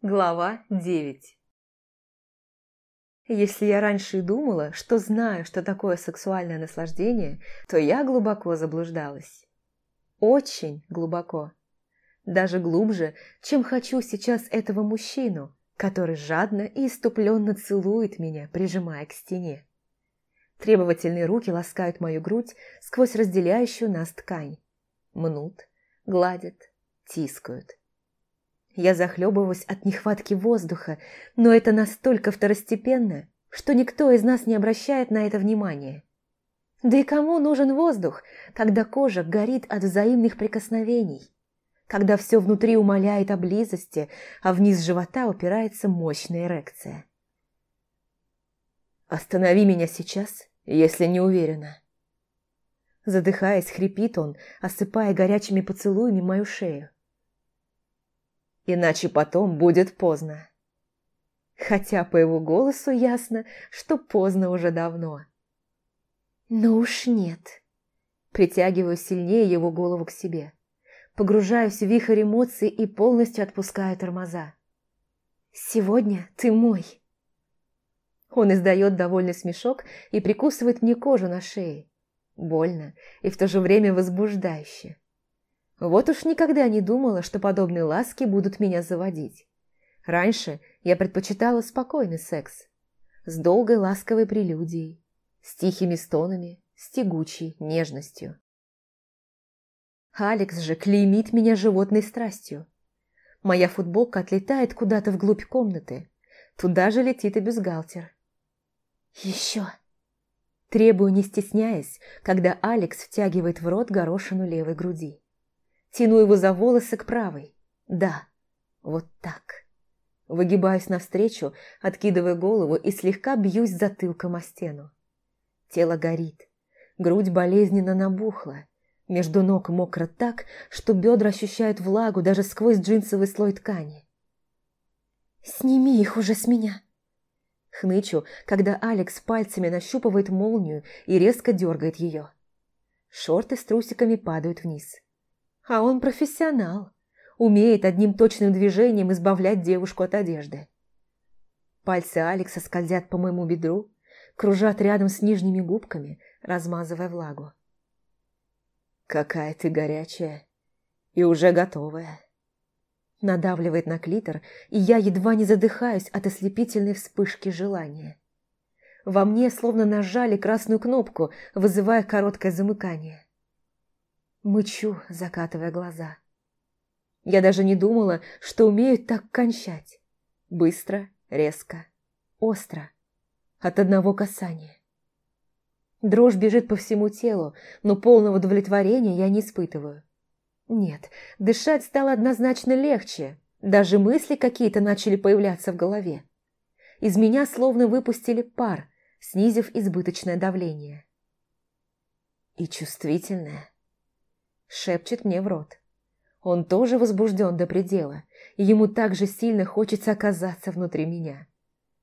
Глава 9 Если я раньше и думала, что знаю, что такое сексуальное наслаждение, то я глубоко заблуждалась. Очень глубоко. Даже глубже, чем хочу сейчас этого мужчину, который жадно и иступленно целует меня, прижимая к стене. Требовательные руки ласкают мою грудь сквозь разделяющую нас ткань. Мнут, гладят, тискают. Я захлебываюсь от нехватки воздуха, но это настолько второстепенно, что никто из нас не обращает на это внимания. Да и кому нужен воздух, когда кожа горит от взаимных прикосновений? Когда все внутри умоляет о близости, а вниз живота упирается мощная эрекция. «Останови меня сейчас, если не уверена». Задыхаясь, хрипит он, осыпая горячими поцелуями мою шею иначе потом будет поздно. Хотя по его голосу ясно, что поздно уже давно. Но уж нет. Притягиваю сильнее его голову к себе. Погружаюсь в вихрь эмоций и полностью отпускаю тормоза. «Сегодня ты мой». Он издает довольный смешок и прикусывает мне кожу на шее. Больно и в то же время возбуждающе. Вот уж никогда не думала, что подобные ласки будут меня заводить. Раньше я предпочитала спокойный секс. С долгой ласковой прелюдией, с тихими стонами, с тягучей нежностью. Алекс же клеймит меня животной страстью. Моя футболка отлетает куда-то вглубь комнаты. Туда же летит и бюстгальтер. «Еще!» Требую, не стесняясь, когда Алекс втягивает в рот горошину левой груди. Тяну его за волосы к правой. Да, вот так. Выгибаюсь навстречу, откидывая голову и слегка бьюсь затылком о стену. Тело горит, грудь болезненно набухла, между ног мокро так, что бедра ощущают влагу даже сквозь джинсовый слой ткани. «Сними их уже с меня!» Хнычу, когда Алекс пальцами нащупывает молнию и резко дергает ее. Шорты с трусиками падают вниз. А он профессионал. Умеет одним точным движением избавлять девушку от одежды. Пальцы Алекса скользят по моему бедру, кружат рядом с нижними губками, размазывая влагу. «Какая ты горячая и уже готовая!» Надавливает на клитор, и я едва не задыхаюсь от ослепительной вспышки желания. Во мне словно нажали красную кнопку, вызывая короткое замыкание. Мычу, закатывая глаза. Я даже не думала, что умею так кончать. Быстро, резко, остро. От одного касания. Дрожь бежит по всему телу, но полного удовлетворения я не испытываю. Нет, дышать стало однозначно легче. Даже мысли какие-то начали появляться в голове. Из меня словно выпустили пар, снизив избыточное давление. И чувствительное шепчет мне в рот. Он тоже возбужден до предела, и ему так же сильно хочется оказаться внутри меня.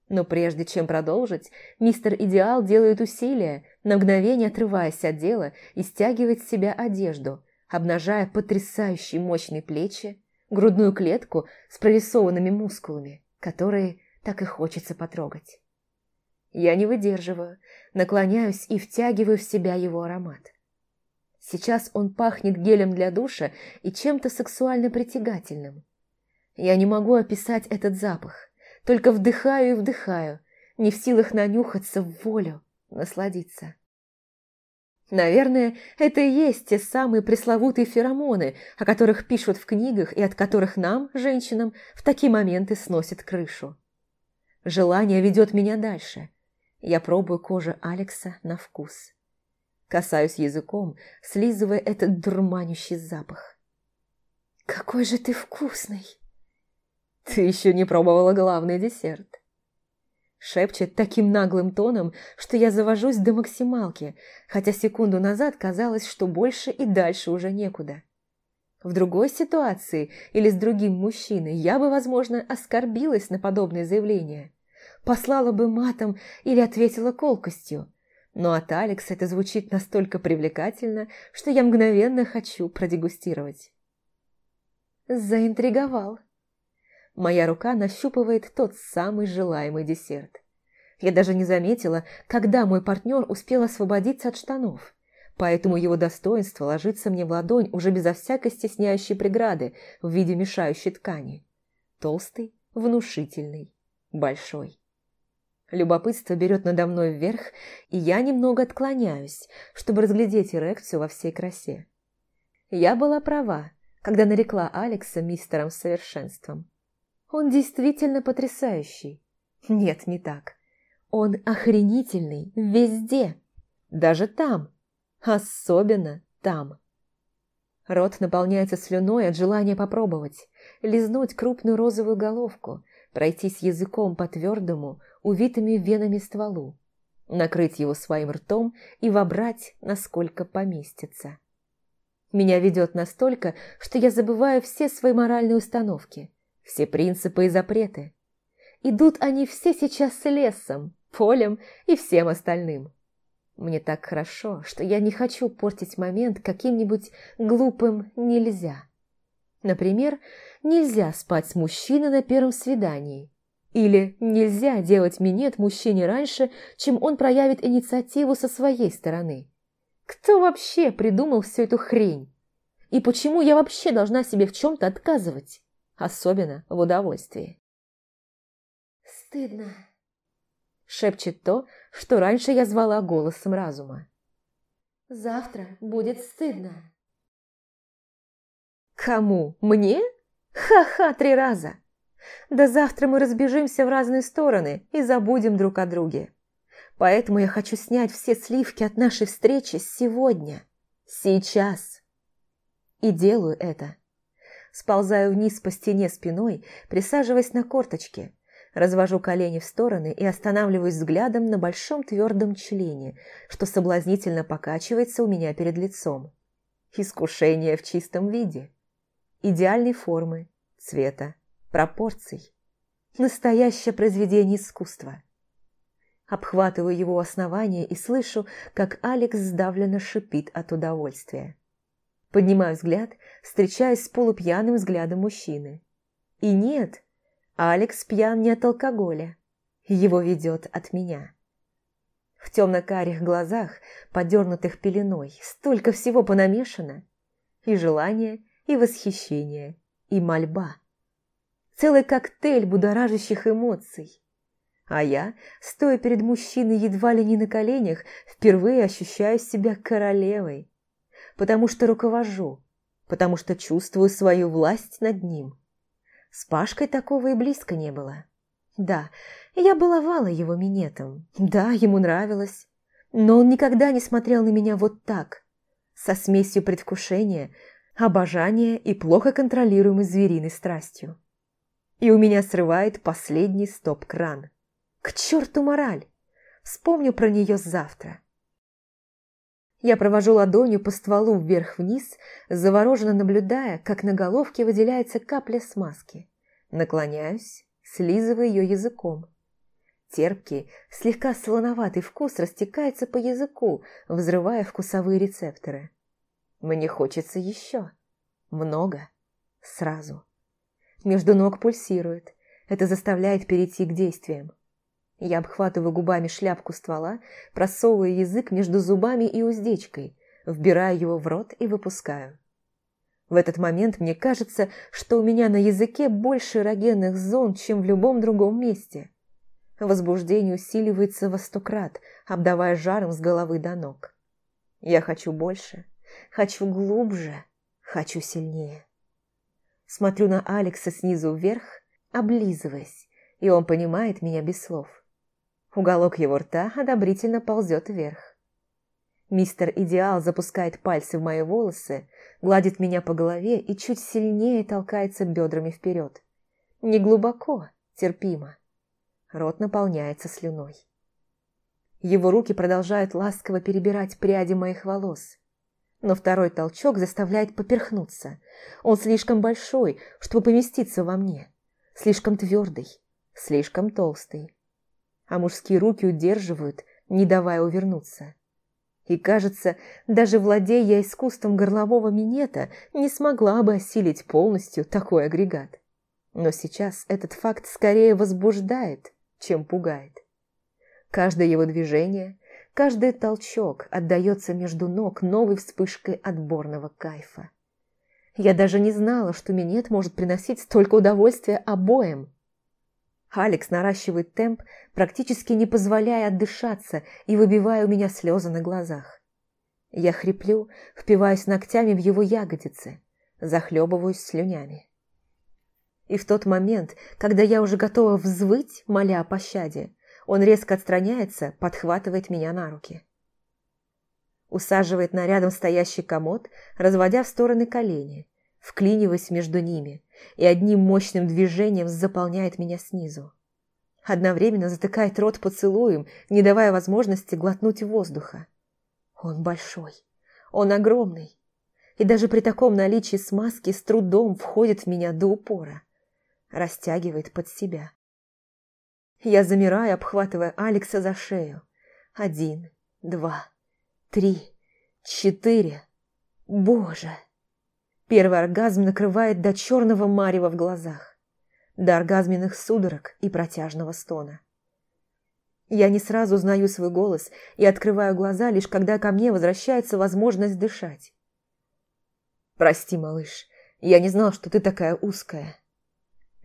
Но прежде чем продолжить, мистер Идеал делает усилия, на мгновение отрываясь от дела и стягивает с себя одежду, обнажая потрясающие мощные плечи, грудную клетку с прорисованными мускулами, которые так и хочется потрогать. Я не выдерживаю, наклоняюсь и втягиваю в себя его аромат. Сейчас он пахнет гелем для душа и чем-то сексуально притягательным. Я не могу описать этот запах, только вдыхаю и вдыхаю, не в силах нанюхаться в волю, насладиться. Наверное, это и есть те самые пресловутые феромоны, о которых пишут в книгах и от которых нам, женщинам, в такие моменты сносит крышу. Желание ведет меня дальше. Я пробую кожу Алекса на вкус. Касаюсь языком, слизывая этот дурманящий запах. «Какой же ты вкусный!» «Ты еще не пробовала главный десерт!» Шепчет таким наглым тоном, что я завожусь до максималки, хотя секунду назад казалось, что больше и дальше уже некуда. В другой ситуации или с другим мужчиной я бы, возможно, оскорбилась на подобное заявление. Послала бы матом или ответила колкостью но от Алекса это звучит настолько привлекательно, что я мгновенно хочу продегустировать. Заинтриговал. Моя рука нащупывает тот самый желаемый десерт. Я даже не заметила, когда мой партнер успел освободиться от штанов, поэтому его достоинство ложится мне в ладонь уже безо всякой стесняющей преграды в виде мешающей ткани. Толстый, внушительный, большой. Любопытство берет надо мной вверх, и я немного отклоняюсь, чтобы разглядеть эрекцию во всей красе. Я была права, когда нарекла Алекса мистером совершенством. Он действительно потрясающий. Нет, не так. Он охренительный везде, даже там, особенно там. Рот наполняется слюной от желания попробовать, лизнуть крупную розовую головку, пройтись языком по твердому, увитыми венами стволу, накрыть его своим ртом и вобрать, насколько поместится. Меня ведет настолько, что я забываю все свои моральные установки, все принципы и запреты. Идут они все сейчас с лесом, полем и всем остальным. Мне так хорошо, что я не хочу портить момент каким-нибудь глупым «нельзя». Например, нельзя спать с мужчиной на первом свидании. Или нельзя делать минет мужчине раньше, чем он проявит инициативу со своей стороны. Кто вообще придумал всю эту хрень? И почему я вообще должна себе в чем-то отказывать? Особенно в удовольствии. «Стыдно», – шепчет то, что раньше я звала голосом разума. «Завтра будет стыдно». «Кому? Мне? Ха-ха, три раза! Да завтра мы разбежимся в разные стороны и забудем друг о друге. Поэтому я хочу снять все сливки от нашей встречи сегодня, сейчас. И делаю это. Сползаю вниз по стене спиной, присаживаясь на корточки – Развожу колени в стороны и останавливаюсь взглядом на большом твердом члене, что соблазнительно покачивается у меня перед лицом. Искушение в чистом виде. Идеальной формы, цвета, пропорций. Настоящее произведение искусства. Обхватываю его основание и слышу, как Алекс сдавленно шипит от удовольствия. Поднимаю взгляд, встречаясь с полупьяным взглядом мужчины. И нет, Алекс пьян не от алкоголя. Его ведет от меня. В темно-карих глазах, подернутых пеленой, столько всего понамешано. И желание, и восхищение, и мольба. Целый коктейль будоражащих эмоций. А я, стоя перед мужчиной едва ли не на коленях, впервые ощущаю себя королевой. Потому что руковожу, потому что чувствую свою власть над ним. С Пашкой такого и близко не было. Да, я баловала его минетом. Да, ему нравилось. Но он никогда не смотрел на меня вот так, со смесью предвкушения, обожания и плохо контролируемой звериной страстью. И у меня срывает последний стоп-кран. К черту мораль! Вспомню про нее завтра. Я провожу ладонью по стволу вверх-вниз, завороженно наблюдая, как на головке выделяется капля смазки. Наклоняюсь, слизываю ее языком. Терпкий, слегка солоноватый вкус растекается по языку, взрывая вкусовые рецепторы. Мне хочется еще. Много. Сразу. Между ног пульсирует. Это заставляет перейти к действиям. Я обхватываю губами шляпку ствола, просовываю язык между зубами и уздечкой, вбираю его в рот и выпускаю. В этот момент мне кажется, что у меня на языке больше эрогенных зон, чем в любом другом месте. Возбуждение усиливается во сто крат, обдавая жаром с головы до ног. Я хочу больше, хочу глубже, хочу сильнее. Смотрю на Алекса снизу вверх, облизываясь, и он понимает меня без слов. Уголок его рта одобрительно ползет вверх. Мистер Идеал запускает пальцы в мои волосы, гладит меня по голове и чуть сильнее толкается бедрами вперед. Не глубоко, терпимо. Рот наполняется слюной. Его руки продолжают ласково перебирать пряди моих волос. Но второй толчок заставляет поперхнуться. Он слишком большой, чтобы поместиться во мне. Слишком твердый, слишком толстый а мужские руки удерживают, не давая увернуться. И, кажется, даже владея искусством горлового минета, не смогла бы осилить полностью такой агрегат. Но сейчас этот факт скорее возбуждает, чем пугает. Каждое его движение, каждый толчок отдается между ног новой вспышкой отборного кайфа. Я даже не знала, что минет может приносить столько удовольствия обоим. Алекс наращивает темп, практически не позволяя отдышаться и выбивая у меня слезы на глазах. Я хриплю, впиваюсь ногтями в его ягодицы, захлебываюсь слюнями. И в тот момент, когда я уже готова взвыть, моля о пощаде, он резко отстраняется, подхватывает меня на руки. Усаживает на рядом стоящий комод, разводя в стороны колени, вклиниваясь между ними, и одним мощным движением заполняет меня снизу. Одновременно затыкает рот поцелуем, не давая возможности глотнуть воздуха. Он большой, он огромный, и даже при таком наличии смазки с трудом входит в меня до упора растягивает под себя. Я замираю, обхватывая Алекса за шею. Один, два, три, четыре. Боже! Первый оргазм накрывает до черного марева в глазах, до оргазменных судорог и протяжного стона. Я не сразу узнаю свой голос и открываю глаза, лишь когда ко мне возвращается возможность дышать. «Прости, малыш, я не знал, что ты такая узкая».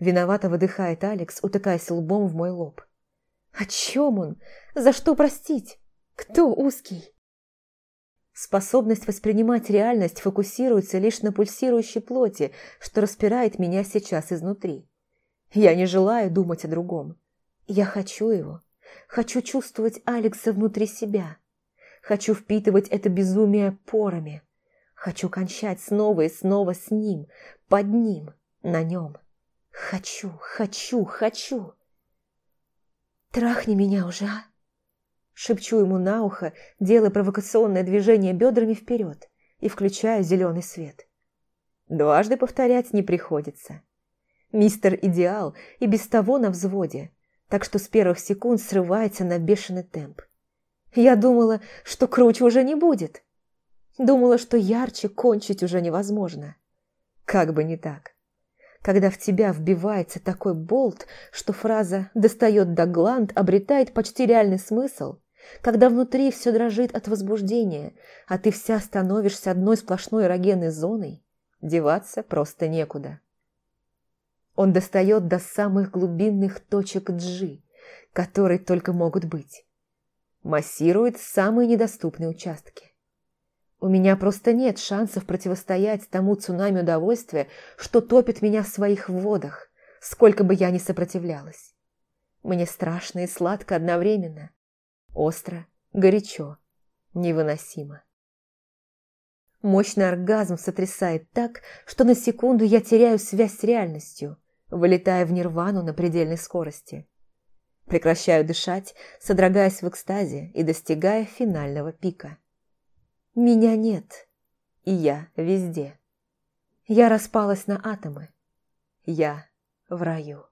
Виновато выдыхает Алекс, утыкаясь лбом в мой лоб. О чем он? За что простить? Кто узкий? Способность воспринимать реальность фокусируется лишь на пульсирующей плоти, что распирает меня сейчас изнутри. Я не желаю думать о другом. Я хочу его. Хочу чувствовать Алекса внутри себя. Хочу впитывать это безумие порами. Хочу кончать снова и снова с ним, под ним, на нем. Хочу, хочу, хочу. Трахни меня уже, а? Шепчу ему на ухо, делая провокационное движение бедрами вперед и включаю зеленый свет. Дважды повторять не приходится. Мистер Идеал и без того на взводе, так что с первых секунд срывается на бешеный темп. Я думала, что круче уже не будет. Думала, что ярче кончить уже невозможно. Как бы не так когда в тебя вбивается такой болт, что фраза «достает до гланд» обретает почти реальный смысл, когда внутри все дрожит от возбуждения, а ты вся становишься одной сплошной эрогенной зоной, деваться просто некуда. Он достает до самых глубинных точек джи, которые только могут быть. Массирует самые недоступные участки. У меня просто нет шансов противостоять тому цунами удовольствия, что топит меня в своих водах, сколько бы я ни сопротивлялась. Мне страшно и сладко одновременно. Остро, горячо, невыносимо. Мощный оргазм сотрясает так, что на секунду я теряю связь с реальностью, вылетая в нирвану на предельной скорости. Прекращаю дышать, содрогаясь в экстазе и достигая финального пика. Меня нет, и я везде. Я распалась на атомы. Я в раю.